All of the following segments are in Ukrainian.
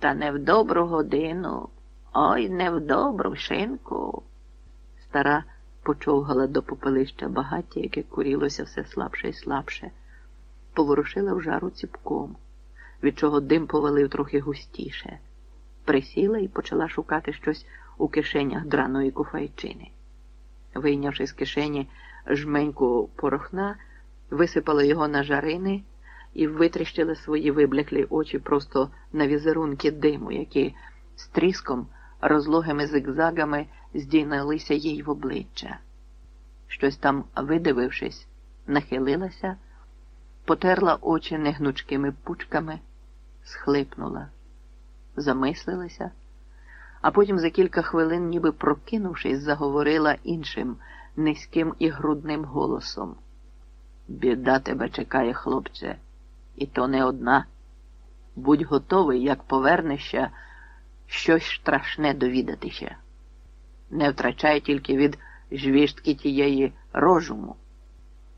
Та не в добру годину, ой не в добру шинку. Стара почовгала до попелища багаття, яке курілося все слабше і слабше, поворушила в жару ціпком, від чого дим повалив трохи густіше, присіла і почала шукати щось у кишенях драної куфайчини. Вийнявши з кишені жменьку порохна, висипала його на жарини і витріщила свої вибляклі очі просто на візерунки диму, які з тріском розлогими зигзагами здійнялися їй в обличчя. Щось там, видивившись, нахилилася, потерла очі негнучкими пучками, схлипнула, замислилася, а потім за кілька хвилин, ніби прокинувшись, заговорила іншим низьким і грудним голосом. Біда тебе чекає, хлопче, і то не одна. Будь готовий, як повернешся, щось страшне довідатися. Не втрачай тільки від жвістки тієї розуму,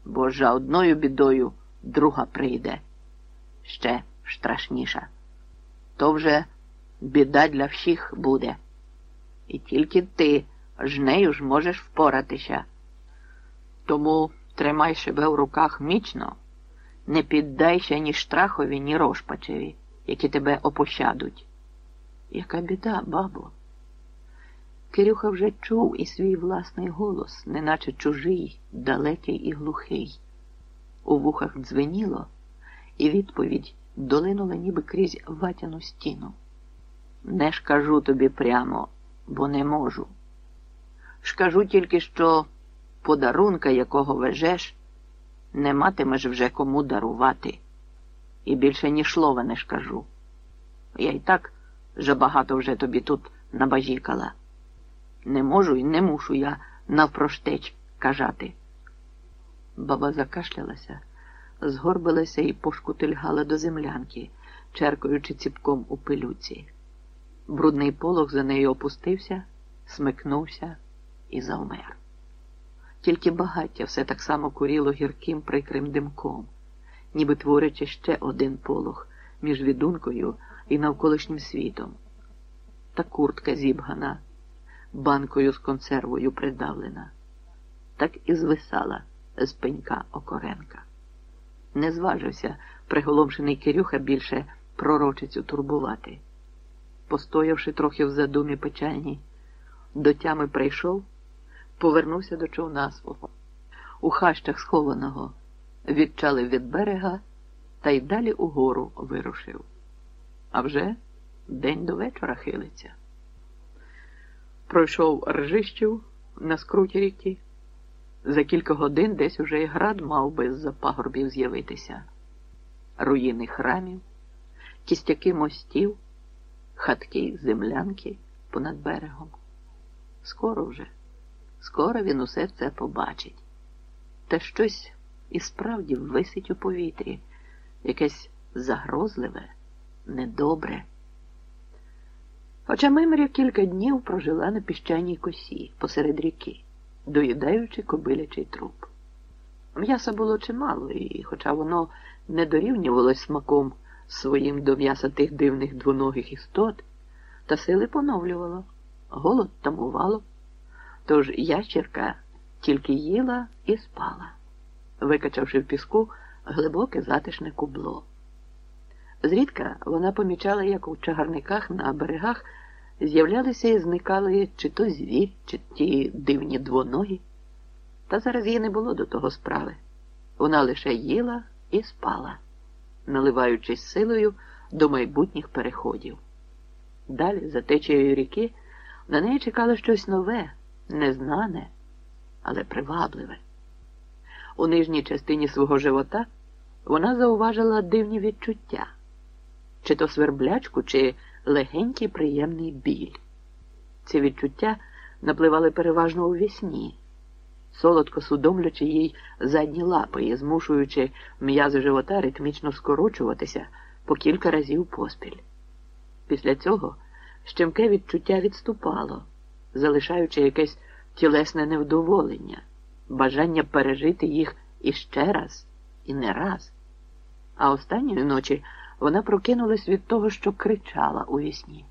бо за одною бідою друга прийде ще страшніша. То вже біда для всіх буде. І тільки ти з нею ж можеш впоратися. Тому тримай себе в руках міцно, не піддайся ні штрахові, ні розпачеві, які тебе опощадуть. Яка біда, бабо? Кирюха вже чув і свій власний голос, неначе чужий, далекий і глухий. У вухах дзвеніло, і відповідь долинула ніби крізь ватяну стіну. Не ж кажу тобі прямо, бо не можу. Скажу тільки, що подарунка, якого вежеш, не матимеш вже кому дарувати. І більше ні слова не скажу. Я й так забагато вже тобі тут набажікала. Не можу і не мушу я навпроштеч кажати. Баба закашлялася, згорбилася і пошкутильгала до землянки, черкаючи ціпком у пилюці. Брудний полог за нею опустився, смикнувся і завмер. Тільки багаття все так само куріло гірким прикрим димком, ніби творячи ще один полог між відункою і навколишнім світом. Та куртка зібгана, банкою з консервою придавлена, так і звисала з пенька Окоренка. Не зважився приголомшений Кирюха більше пророчицю турбувати. Постоявши трохи в задумі печальній, до тями прийшов, повернувся до човна свого. У хащах схованого відчалив від берега та й далі угору вирушив. А вже день до вечора хилиться. Пройшов Ржищів на скруті ріки. За кілька годин десь уже і град мав би з-за пагорбів з'явитися. Руїни храмів, кістяки мостів, хатки, землянки понад берегом. Скоро вже, скоро він усе це побачить. Та щось і справді висить у повітрі, якесь загрозливе, недобре. Хоча Мимря кілька днів прожила на піщаній косі посеред ріки, доїдаючи кобилячий труп. М'яса було чимало, і, хоча воно не дорівнювалось смаком своїм до м'яса тих дивних двоногих істот, та сили поновлювало, голод тамувало. Тож ящерка тільки їла і спала, викачавши в піску глибоке затишне кубло. Зрідка вона помічала, як у чагарниках на берегах з'являлися і зникали чи то звір, чи ті дивні двоногі. Та зараз їй не було до того справи. Вона лише їла і спала, наливаючись силою до майбутніх переходів. Далі, за течією ріки, на неї чекало щось нове, незнане, але привабливе. У нижній частині свого живота вона зауважила дивні відчуття чи то сверблячку, чи легенький приємний біль. Ці відчуття напливали переважно у вісні, солодко судомлячи їй задні лапи і змушуючи м'язи живота ритмічно скорочуватися по кілька разів поспіль. Після цього щемке відчуття відступало, залишаючи якесь тілесне невдоволення, бажання пережити їх іще раз і не раз. А останньої ночі Вона прокинулась від того, що кричала у вісні.